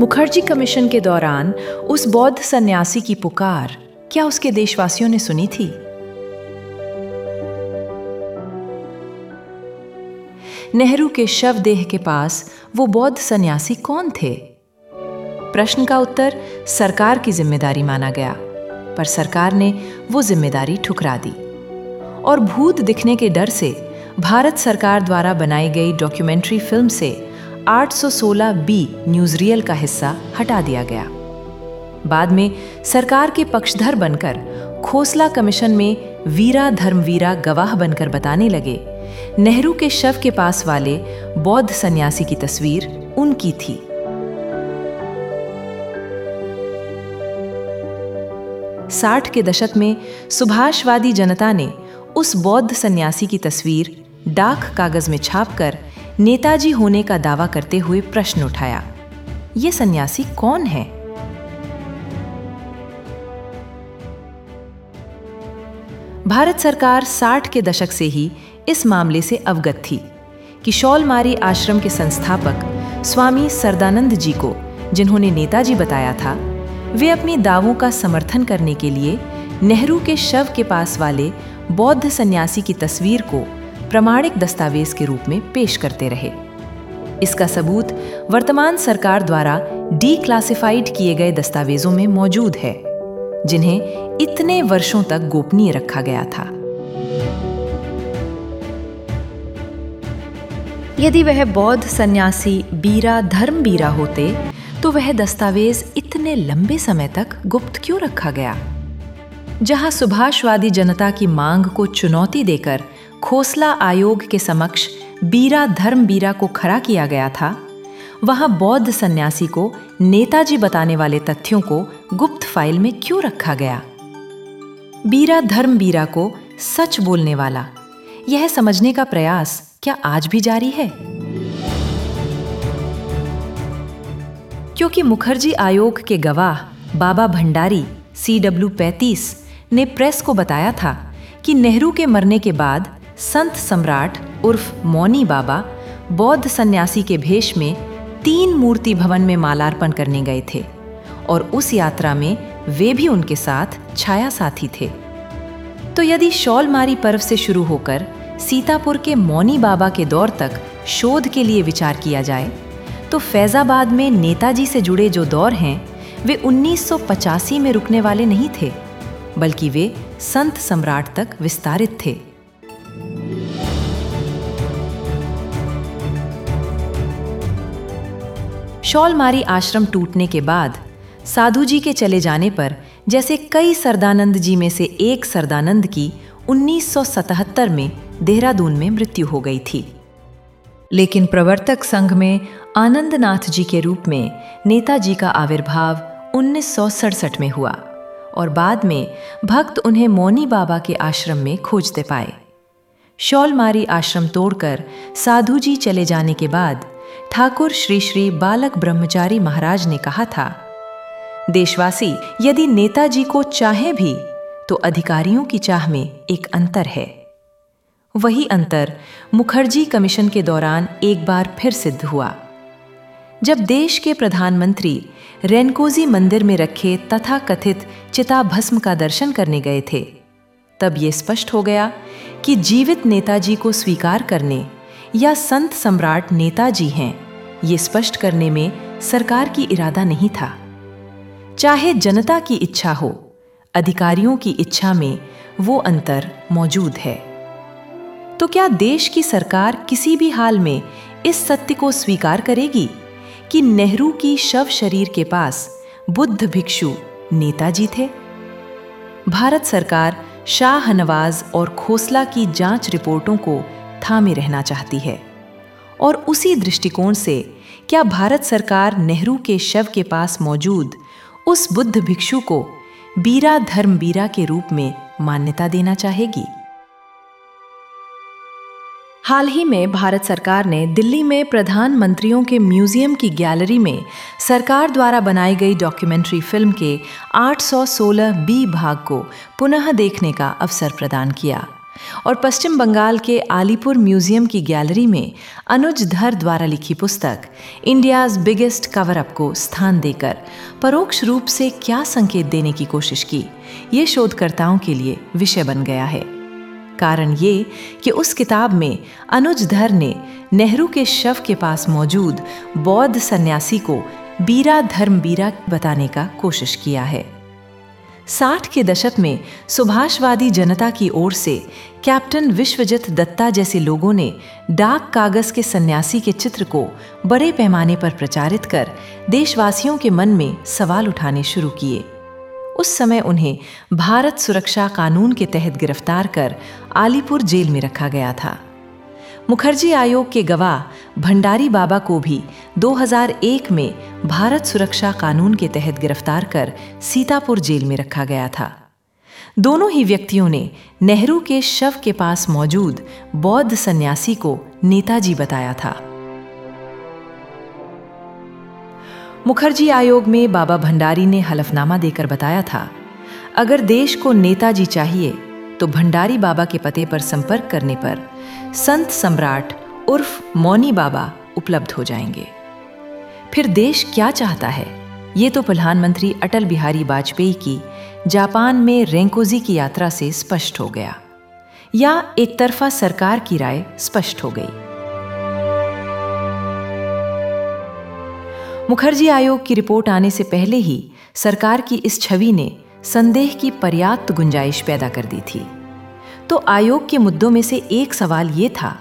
Mukherjee commission के दौरान उस बौद्ध सन्यासी की पुकार क्या उसके देशवासियों ने सुनी थी? नेहरू के शव देह के पास वो बौद्ध सन्यासी कौन थे? प्रश्न का उत्तर सरकार की ज़िम्मेदारी माना गया, पर सरकार ने वो ज़िम्मेदारी ठुकरा दी। और भूत दिखने के डर से भारत सरकार द्वारा बनाई गई डॉक्यूमेंट्री फ़िल्म से 816 बी न्यूज़ रियल का हिस्सा हटा दिया गया। बाद में सरकार के पक्षधर बनकर खोसला कमीशन में वीरा धर्मवीरा गवाह बनकर बताने लगे, नेहरू के शव के पास वाले बौद्ध सन्यासी की तस्वीर उनकी थी। साठ के दशक में सुभाषवादी जनता ने उस बौद्ध सन्यासी की तस्वीर डाक कागज़ में छापकर नेताजी होने का दावा करते हुए प्रश्न उठाया, ये सन्यासी कौन है? भारत सरकार 60 के दशक से ही इस मामले से अवगत थी कि शौलमारी आश्रम के संस्थापक स्वामी सरदानंद जी को, जिन्होंने नेताजी बताया था, वे अपनी दावों का समर्थन करने के लिए नेहरू के शव के पास वाले बौद्ध सन्यासी की तस्वीर को प्रमाणिक दस्तावेज़ के रूप में पेश करते रहे। इसका सबूत वर्तमान सरकार द्वारा डी क्लासिफाइड किए गए दस्तावेजों में मौजूद है, जिन्हें इतने वर्षों तक गोपनीय रखा गया था। यदि वह बौद्ध सन्यासी, बीरा धर्म बीरा होते तो वह दस्तावेज़ इतने लंबे समय तक गुप्त क्यों रखा गया? जहाँ सुभाषवादी जनता की मांग को चुनौती देकर खोसला आयोग के समक्ष बीरा धर्म बीरा को खड़ा किया गया था। वहाँ बौद्ध सन्यासी को नेताजी बताने वाले तथ्यों को गुप्त फ़ाइल में क्यों रखा गया? बीरा धर्म बीरा को सच बोलने वाला, यह समझने का प्रयास क्या आज भी जारी है? क्योंकि मुखर्जी आयोग के गवाह बाबा भंडारी सी डब्ल्यू पैंतीस ने प्रेस को बताया था कि नेहरू के मरने के बाद संत सम्राट उर्फ़ मौनी बाबा बौद्ध सन्यासी के भेष में तीन मूर्ति भवन में मालार्पण करने गए थे और उस यात्रा में वे भी उनके साथ छाया साथी थे। तो यदि शौलमारी पर्व से शुरू होकर सीतापुर के मौनी बाबा के दौर तक शोध के लिए विचार किया जाए तो फैजाबाद में नेताजी से जुड़े जो दौर हैं, वे 1985 में रुकने वाले नहीं थे, बल्कि वे संत सम्राट तक विस्तारित थे। शौलमारी आश्रम टूटने के बाद साधु जी के चले जाने पर, जैसे कई सरदानंद जी में से एक सरदानंद की 1977 में देहरादून में मृत्यु हो गई थी। लेकिन प्रवर्तक संघ में आनंदनाथ जी के रूप में नेताजी का आविर्भाव उन्नीस में हुआ और बाद में भक्त उन्हें मौनी बाबा के आश्रम में खोजते पाए। शौलमारी आश्रम तोड़कर साधु जी चले जाने के बाद ठाकुर श्री श्री बालक ब्रह्मचारी महाराज ने कहा था, देशवासी, यदि नेताजी को चाहे भी तो अधिकारियों की चाह में एक अंतर है। वही अंतर मुखर्जी कमीशन के दौरान एक बार फिर सिद्ध हुआ। जब देश के प्रधानमंत्री रेनकोजी मंदिर में रखे तथा कथित चिता भस्म का दर्शन करने गए थे, तब ये स्पष्ट हो गया कि जीवित नेताजी को स्वीकार करने या संत सम्राट नेताजी हैं, ये स्पष्ट करने में सरकार की इरादा नहीं था। चाहे जनता की इच्छा हो, अधिकारियों की इच्छा में वो अंतर मौजूद है। तो क्या देश की सरकार किसी भी हाल में इस सत्य को स्वीकार करेगी कि नेहरू की शव शरीर के पास बुद्ध भिक्षु नेताजी थे? भारत सरकार शाह नवाज़ और खोसला की जाँच रिपोर्टों को थामे रहना चाहती है। और उसी दृष्टिकोण से, क्या भारत सरकार नेहरू के शव के पास मौजूद उस बुद्ध भिक्षु को बीरा धर्म बीरा के रूप में मान्यता देना चाहेगी? हाल ही में भारत सरकार ने दिल्ली में प्रधानमंत्रियों के म्यूज़ियम की गैलरी में सरकार द्वारा बनाई गई डॉक्यूमेंट्री फ़िल्म के 816 बी भाग को पुनः देखने का अवसर प्रदान किया। और पश्चिम बंगाल के आलीपुर म्यूज़ियम की गैलरी में अनुज धर द्वारा लिखी पुस्तक, इंडियाज बिगेस्ट कवर अप को स्थान देकर परोक्ष रूप से क्या संकेत देने की कोशिश की, ये शोधकर्ताओं के लिए विषय बन गया है। कारण ये कि उस किताब में अनुज धर ने नेहरू के शव के पास मौजूद बौद्ध सन्यासी को बीरा धर्म बीरा बताने का कोशिश किया है। साठ के दशक में सुभाषवादी जनता की ओर से कैप्टन विश्वजित दत्ता जैसे लोगों ने डाक कागज़ के सन्यासी के चित्र को बड़े पैमाने पर प्रचारित कर देशवासियों के मन में सवाल उठाने शुरू किए। उस समय उन्हें भारत सुरक्षा कानून के तहत गिरफ़्तार कर आलीपुर जेल में रखा गया था। मुखर्जी आयोग के गवाह भंडारी बाबा को भी 2001 में भारत सुरक्षा कानून के तहत गिरफ़्तार कर सीतापुर जेल में रखा गया था। दोनों ही व्यक्तियों ने नेहरू के शव के पास मौजूद बौद्ध सन्यासी को नेताजी बताया था। मुखर्जी आयोग में बाबा भंडारी ने हलफनामा देकर बताया था, अगर देश को नेताजी चाहिए तो भंडारी बाबा के पते पर संपर्क करने पर संत सम्राट उर्फ़ मौनी बाबा उपलब्ध हो जाएँगे। फिर देश क्या चाहता है? ये तो प्रधानमंत्री अटल बिहारी वाजपेयी की जापान में रेंकोजी की यात्रा से स्पष्ट हो गया, या एक तरफा सरकार की राय स्पष्ट हो गई। मुखर्जी आयोग की रिपोर्ट आने से पहले ही सरकार की इस छवि ने संदेह की पर्याप्त गुंजाइश पैदा कर दी थी। तो आयोग के मुद्दों में से एक सवाल ये था,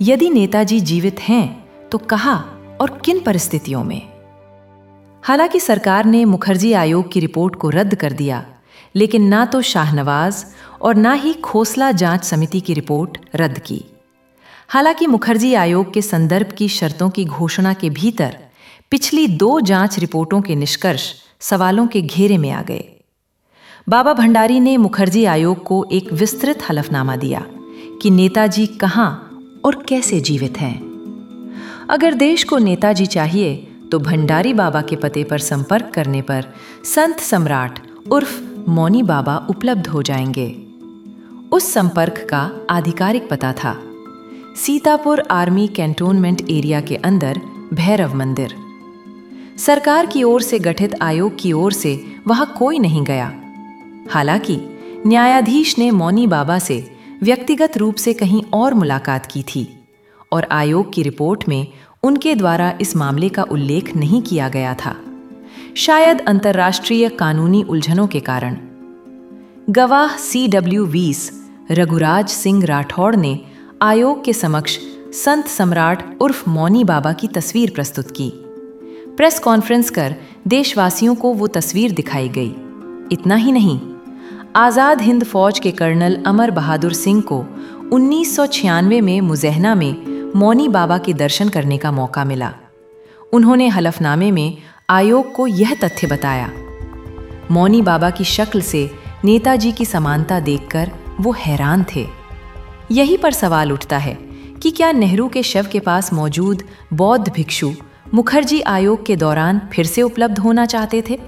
यदि नेताजी जीवित हैं तो कहा और किन परिस्थितियों में? हालाँकि सरकार ने मुखर्जी आयोग की रिपोर्ट को रद्द कर दिया, लेकिन ना तो शाहनवाज और ना ही खोसला जाँच समिति की रिपोर्ट रद्द की। हालाँकि मुखर्जी आयोग के संदर्भ की शर्तों की घोषणा के भीतर पिछली दो जाँच रिपोर्टों के निष्कर्ष सवालों के घेरे में आ गए। बाबा भंडारी ने मुखर्जी आयोग को एक विस्तृत हलफनामा दिया कि नेताजी कहाँ और कैसे जीवित हैं। अगर देश को नेताजी चाहिए तो भंडारी बाबा के पते पर संपर्क करने पर संत सम्राट उर्फ़ मौनी बाबा उपलब्ध हो जाएँगे। उस संपर्क का आधिकारिक पता था। सीतापुर आर्मी कैंटोनमेंट एरिया के अंदर भैरव मंदिर। सरकार की ओर से गठित आयोग की ओर से वहाँ कोई नहीं गया। हालाँकि, न्यायाधीश ने मौनी बाबा से व्यक्तिगत रूप से कहीं और मुलाकात की थी और आयोग की रिपोर्ट में उनके द्वारा इस मामले का उल्लेख नहीं किया गया था। शायद अंतर्राष्ट्रीय कानूनी उलझनों के कारण। गवाह सी डब्ल्यू वीस रघुराज सिंह राठौड़ ने आयोग के समक्ष संत सम्राट उर्फ़ मौनी बाबा की तस्वीर प्रस्तुत की। प्रेस कॉन्फ्रेंस कर देशवासियों को वो तस्वीर दिखाई गई। इतना ही नहीं आज़ाद हिंद फौज के कर्नल अमर बहादुर सिंह को उन्नीस सौ छियानवे में मुजहना में मौनी बाबा के दर्शन करने का मौका मिला। उन्होंने हलफनामे में आयोग को यह तथ्य बताया, मौनी बाबा की शक्ल से नेताजी की समानता देखकर वो हैरान थे। यही पर सवाल उठता है कि क्या नेहरू के शव के पास मौजूद बौद्ध भिक्षु मुखर्जी आयोग के दौरान फिर से उपलब्ध होना चाहते थे?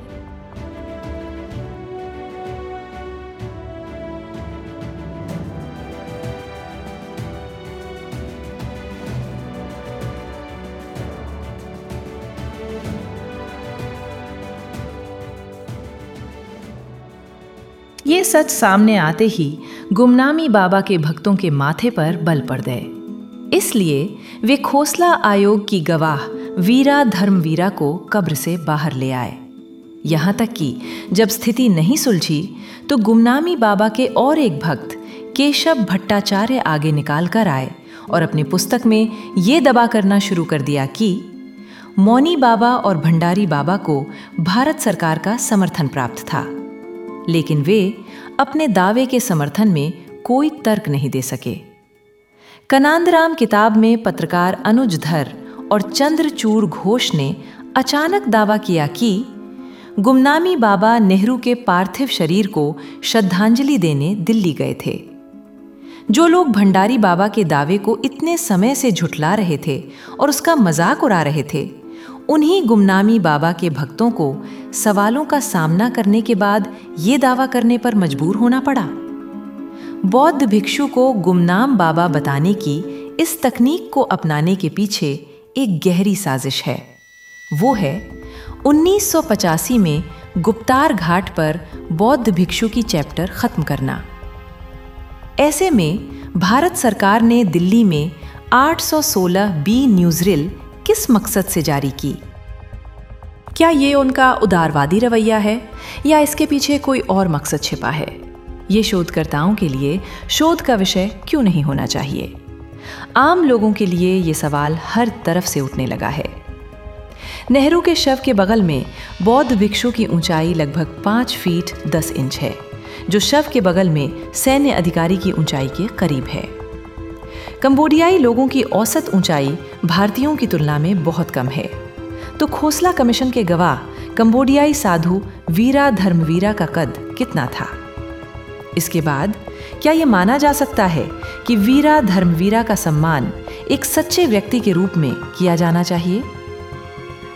ये सच सामने आते ही गुमनामी बाबा के भक्तों के माथे पर बल पड़ गए। इसलिए वे खोसला आयोग की गवाह वीरा धर्मवीरा को कब्र से बाहर ले आए। यहाँ तक कि जब स्थिति नहीं सुलझी तो गुमनामी बाबा के और एक भक्त केशव भट्टाचार्य आगे निकाल कर आए और अपनी पुस्तक में ये दबा करना शुरू कर दिया कि मौनी बाबा और भंडारी बाबा को भारत सरकार का समर्थन प्राप्त था। लेकिन वे अपने दावे के समर्थन में कोई तर्क नहीं दे सके। कनांदराम किताब में पत्रकार अनुज धर और चंद्रचूर घोष ने अचानक दावा किया कि गुमनामी बाबा नेहरू के पार्थिव शरीर को श्रद्धांजलि देने दिल्ली गए थे। जो लोग भंडारी बाबा के दावे को इतने समय से झुठला रहे थे और उसका मज़ाक उड़ा रहे थे, उन्हीं गुमनामी बाबा के भक्तों को सवालों का सामना करने के बाद ये दावा करने पर मजबूर होना पड़ा। बौद्ध भिक्षु को गुमनाम बाबा बताने की इस तकनीक को अपनाने के पीछे एक गहरी साजिश है। वो है 1985 में गुप्तार घाट पर बौद्ध भिक्षु की चैप्टर खत्म करना। ऐसे में भारत सरकार ने दिल्ली में 816 बी न्यूजरिल किस मकसद से जारी की? क्या ये उनका उदारवादी रवैया है, या इसके पीछे कोई और मकसद छिपा है? ये शोधकर्ताओं के लिए शोध का विषय क्यों नहीं होना चाहिए? आम लोगों के लिए ये सवाल हर तरफ़ से उठने लगा है। नेहरू के शव के बगल में बौद्ध भिक्षु की ऊंचाई लगभग पाँच फीट दस इंच है, जो शव के बगल में सैन्य अधिकारी की ऊंचाई के करीब है। कंबोडियाई लोगों की औसत ऊंचाई भारतीयों की तुलना में बहुत कम है। तो खोसला कमीशन के गवाह, कंबोडियाई साधु वीरा धर्मवीरा का कद कितना था? इसके बाद, क्या यह माना जा सकता है कि वीरा धर्मवीरा का सम्मान एक सच्चे व्यक्ति के रूप में किया जाना चाहिए?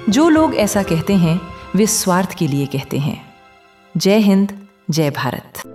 जो लोग ऐसा कहते हैं, वे स्वार्थ के लिए कहते हैं। जय हिंद, जय भारत।